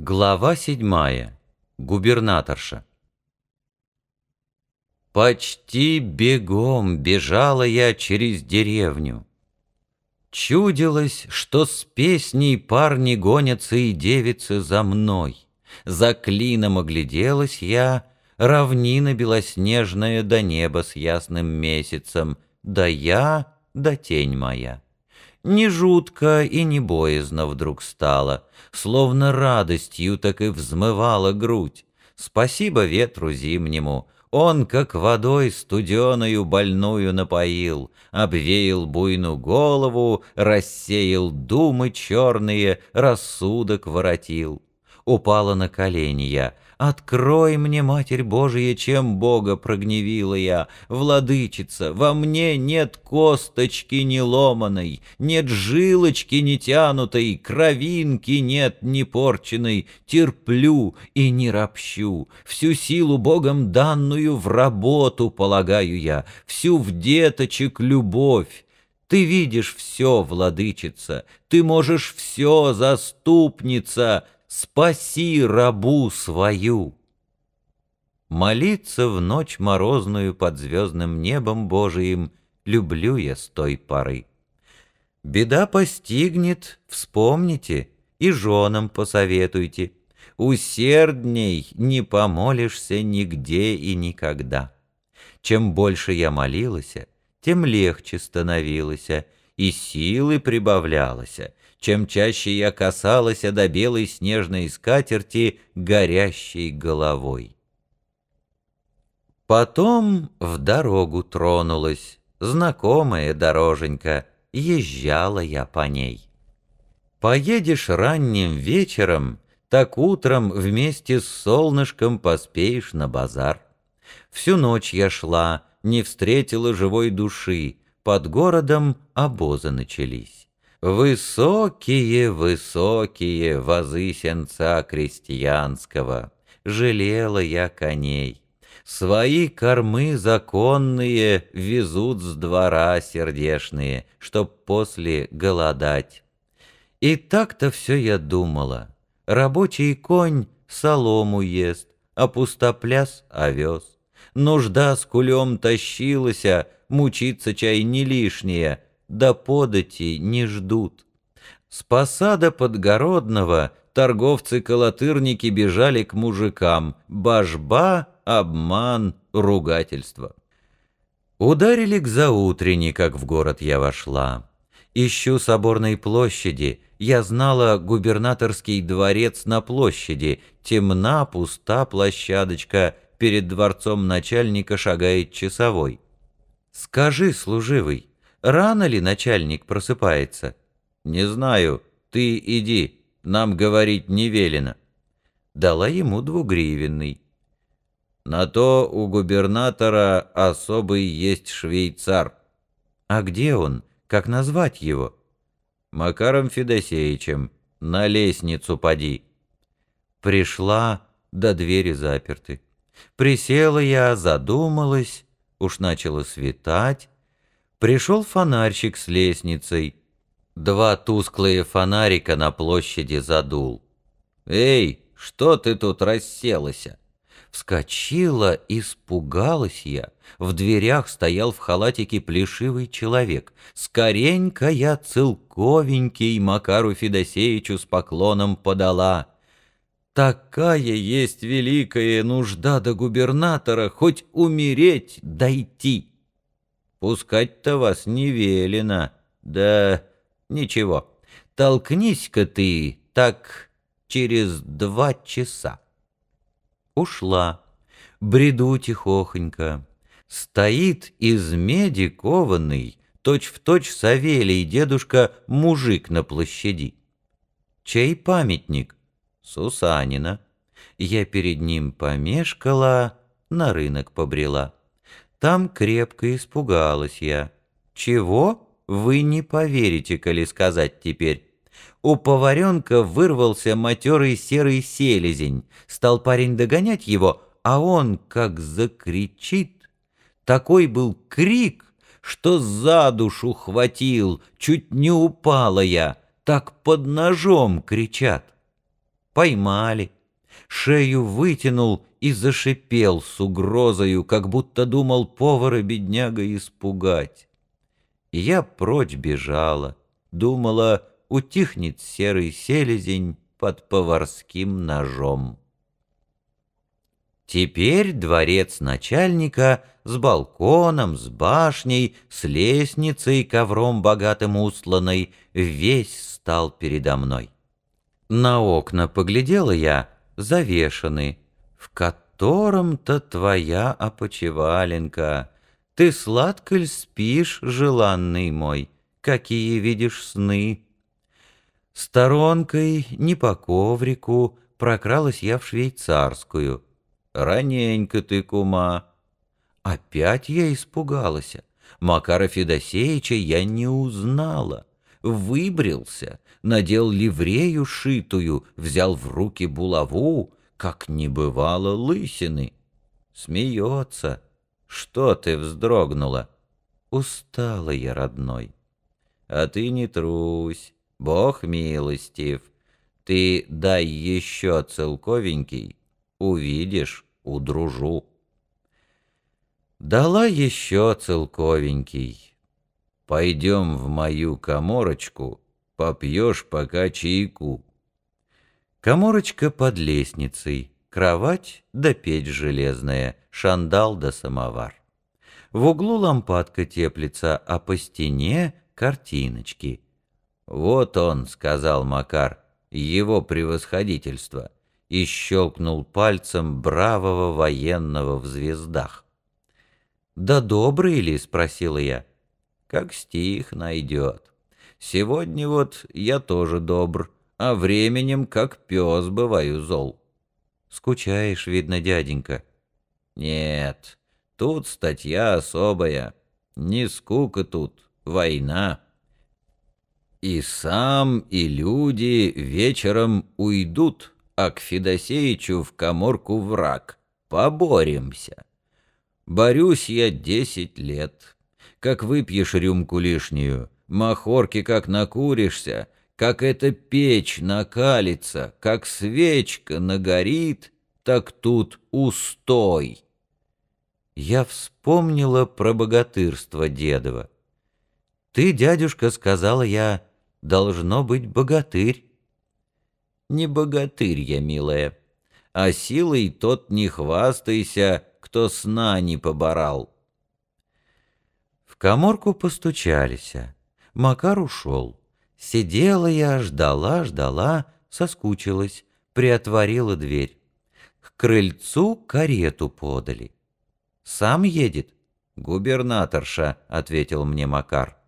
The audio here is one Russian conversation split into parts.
Глава седьмая. Губернаторша. Почти бегом бежала я через деревню. Чудилось, что с песней парни гонятся и девицы за мной. За клином огляделась я, равнина белоснежная до неба с ясным месяцем, да я, да тень моя. Не жутко и не боязно вдруг стало, Словно радостью так и взмывала грудь. Спасибо ветру зимнему, он, как водой студеною больную напоил, Обвеял буйну голову, рассеял думы черные, Рассудок воротил. Упала на колени я — Открой мне, Матерь Божия, чем Бога прогневила я, Владычица, во мне нет косточки не ломаной, Нет жилочки не тянутой, кровинки нет не порченной, Терплю и не ропщу, всю силу Богом данную В работу полагаю я, всю в деточек любовь, ты видишь все, владычица, ты можешь все, заступница, спаси рабу свою. Молиться в ночь морозную под звездным небом Божиим люблю я с той поры. Беда постигнет, вспомните, и женам посоветуйте. Усердней не помолишься нигде и никогда. Чем больше я молилась, тем легче становилась, и силы прибавлялась, чем чаще я касалась до белой снежной скатерти горящей головой. Потом в дорогу тронулась, знакомая дороженька, езжала я по ней. Поедешь ранним вечером, так утром вместе с солнышком поспеешь на базар. Всю ночь я шла, не встретила живой души, под городом обозы начались. Высокие, высокие вазы сенца крестьянского, Жалела я коней. Свои кормы законные Везут с двора сердешные, Чтоб после голодать. И так-то все я думала. Рабочий конь солому ест, А пустопляс — овес. Нужда с кулем тащилася, Мучиться чай не лишнее — да подати не ждут. С посада Подгородного торговцы-колотырники бежали к мужикам. Божба, обман, ругательство. Ударили к заутренне, как в город я вошла. Ищу соборной площади. Я знала губернаторский дворец на площади. Темна, пуста площадочка. Перед дворцом начальника шагает часовой. «Скажи, служивый, Рано ли начальник просыпается? Не знаю. Ты иди, нам говорить не велено. Дала ему двугривенный. На то у губернатора особый есть швейцар. А где он? Как назвать его? Макаром Федосеевичем. На лестницу поди. Пришла, до двери заперты. Присела я, задумалась, уж начало светать, Пришел фонарщик с лестницей. Два тусклые фонарика на площади задул. «Эй, что ты тут расселась?» Вскочила, испугалась я. В дверях стоял в халатике плешивый человек. Скоренько я целковенький Макару Федосеевичу с поклоном подала. Такая есть великая нужда до губернатора, хоть умереть дойти. Пускать-то вас не велено. Да ничего, толкнись-ка ты так через два часа. Ушла, бреду тихохонько. Стоит из меди кованный, точь-в-точь Савелий, дедушка, мужик на площади. Чей памятник? Сусанина. Я перед ним помешкала, на рынок побрела. Там крепко испугалась я. Чего? Вы не поверите, коли сказать теперь. У поваренка вырвался матерый серый селезень. Стал парень догонять его, а он как закричит. Такой был крик, что за душу хватил, чуть не упала я, так под ножом кричат. поймали. Шею вытянул и зашипел с угрозою, как будто думал повара бедняга испугать. И я прочь бежала, думала, утихнет серый селезень под поварским ножом. Теперь дворец начальника с балконом, с башней, с лестницей, ковром богатым устланной, весь стал передо мной. На окна поглядела я, завешаны, в котором-то твоя опочиваленка. Ты сладко ль спишь, желанный мой, какие видишь сны? Сторонкой, не по коврику, прокралась я в швейцарскую — Раненько ты, кума. Опять я испугалась. Макара Федосеевича я не узнала. Выбрился, надел ливрею шитую, взял в руки булаву, как не бывало лысины. Смеется. Что ты вздрогнула? Устала я, родной. А ты не трусь, Бог милостив. Ты дай еще целковенький, увидишь, удружу. Дала еще целковенький. Пойдем в мою коморочку, попьешь пока чайку. Коморочка под лестницей, кровать да печь железная, шандал да самовар. В углу лампадка теплится, а по стене картиночки. «Вот он», — сказал Макар, — «его превосходительство» и щелкнул пальцем бравого военного в звездах. «Да добрый ли?» — спросила я. «Как стих найдет. Сегодня вот я тоже добр, а временем как пес бываю зол». «Скучаешь, видно, дяденька». «Нет, тут статья особая. Не скука тут, война». И сам, и люди вечером уйдут а к Федосеичу в коморку враг. Поборемся. Борюсь я десять лет. Как выпьешь рюмку лишнюю, махорки как накуришься, как эта печь накалится, как свечка нагорит, так тут устой. Я вспомнила про богатырство дедова. Ты, дядюшка, сказала я, должно быть богатырь. Не богатырь я, милая, а силой тот не хвастайся, кто сна не поборал. В коморку постучались. Макар ушел. Сидела я, ждала, ждала, соскучилась, приотворила дверь. К крыльцу карету подали. «Сам едет?» «Губернаторша», — ответил мне Макар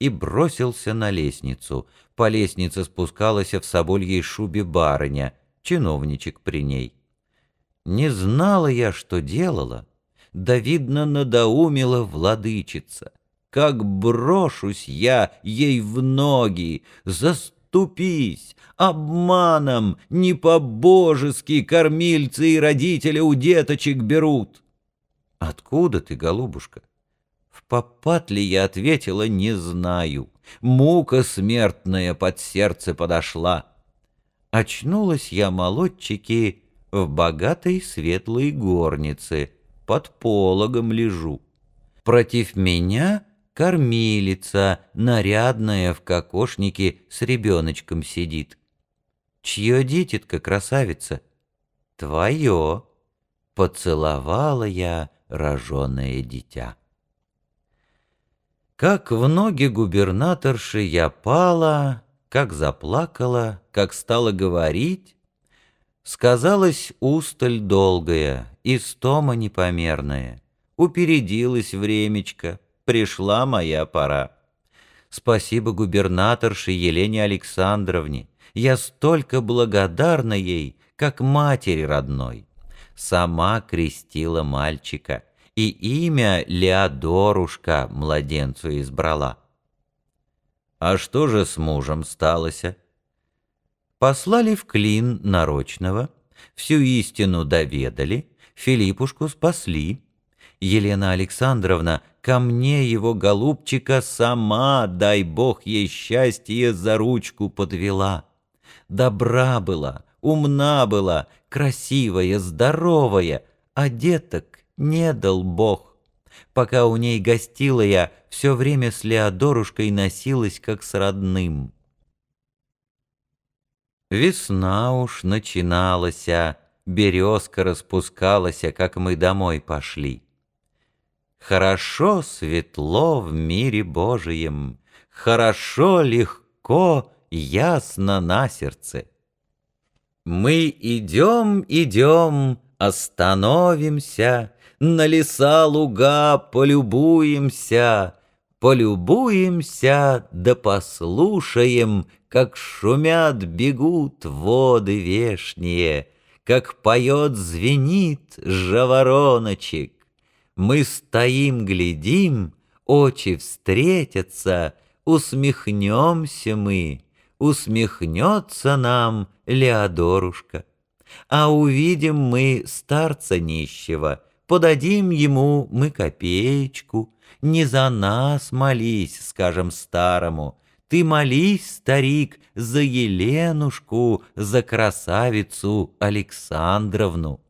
и бросился на лестницу. По лестнице спускалась в собольей шубе барыня, чиновничек при ней. Не знала я, что делала, да, видно, надоумила владычица. Как брошусь я ей в ноги, заступись, обманом, не по-божески кормильцы и родители у деточек берут. Откуда ты, голубушка? В попад ли я ответила, не знаю. Мука смертная под сердце подошла. Очнулась я, молодчики, в богатой светлой горнице, под пологом лежу. Против меня кормилица, нарядная в кокошнике, с ребеночком сидит. Чье дитятка, красавица? Твое. Поцеловала я роженое дитя. Как в ноги губернаторши я пала, Как заплакала, как стала говорить, Сказалась усталь долгая, Истома непомерная, Упередилась времечко, Пришла моя пора. Спасибо губернаторше Елене Александровне, Я столько благодарна ей, Как матери родной. Сама крестила мальчика — и имя Леодорушка младенцу избрала. А что же с мужем сталося? Послали в клин нарочного, всю истину доведали, Филиппушку спасли. Елена Александровна ко мне его голубчика сама, дай бог ей счастье, за ручку подвела. Добра была, умна была, красивая, здоровая, а деток не дал Бог. Пока у ней гостила я, все время с Леодорушкой носилась, как с родным. Весна уж начиналась, березка распускалась, как мы домой пошли. Хорошо светло в мире Божием, Хорошо, легко, ясно на сердце. Мы идем, идем, остановимся, На леса луга полюбуемся, Полюбуемся, да послушаем, Как шумят, бегут воды вешние, Как поет, звенит жавороночек. Мы стоим, глядим, очи встретятся, Усмехнемся мы, усмехнется нам Леодорушка. А увидим мы старца нищего, подадим ему мы копеечку. Не за нас молись, скажем старому, ты молись, старик, за Еленушку, за красавицу Александровну.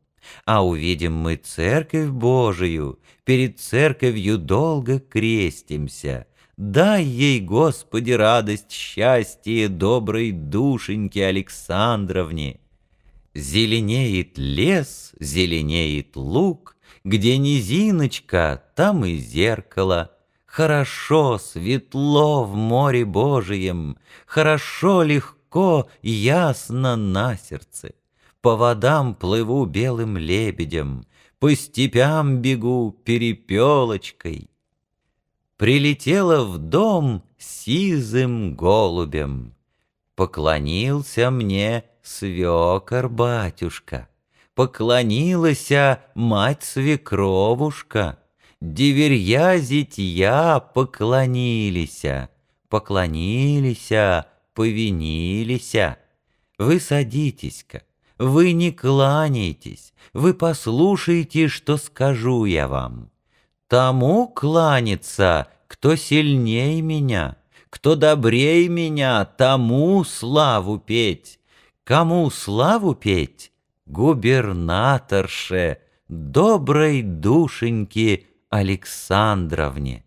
А увидим мы церковь Божию, перед церковью долго крестимся. Дай ей, Господи, радость, счастье доброй душеньке Александровне. Зеленеет лес, зеленеет луг, Где низиночка, там и зеркало. Хорошо, светло в море Божием, Хорошо, легко, ясно на сердце. По водам плыву белым лебедем, По степям бегу перепелочкой, Прилетела в дом сизым голубем. Поклонился мне свекор батюшка, Поклонилася мать-свекровушка, Диверья зятья поклонилися, Поклонилися, повинилися. Вы садитесь-ка, вы не кланяйтесь, Вы послушайте, что скажу я вам. Тому кланяться, кто сильней меня, кто добрей меня, тому славу петь. Кому славу петь? Губернаторше, доброй душеньке Александровне.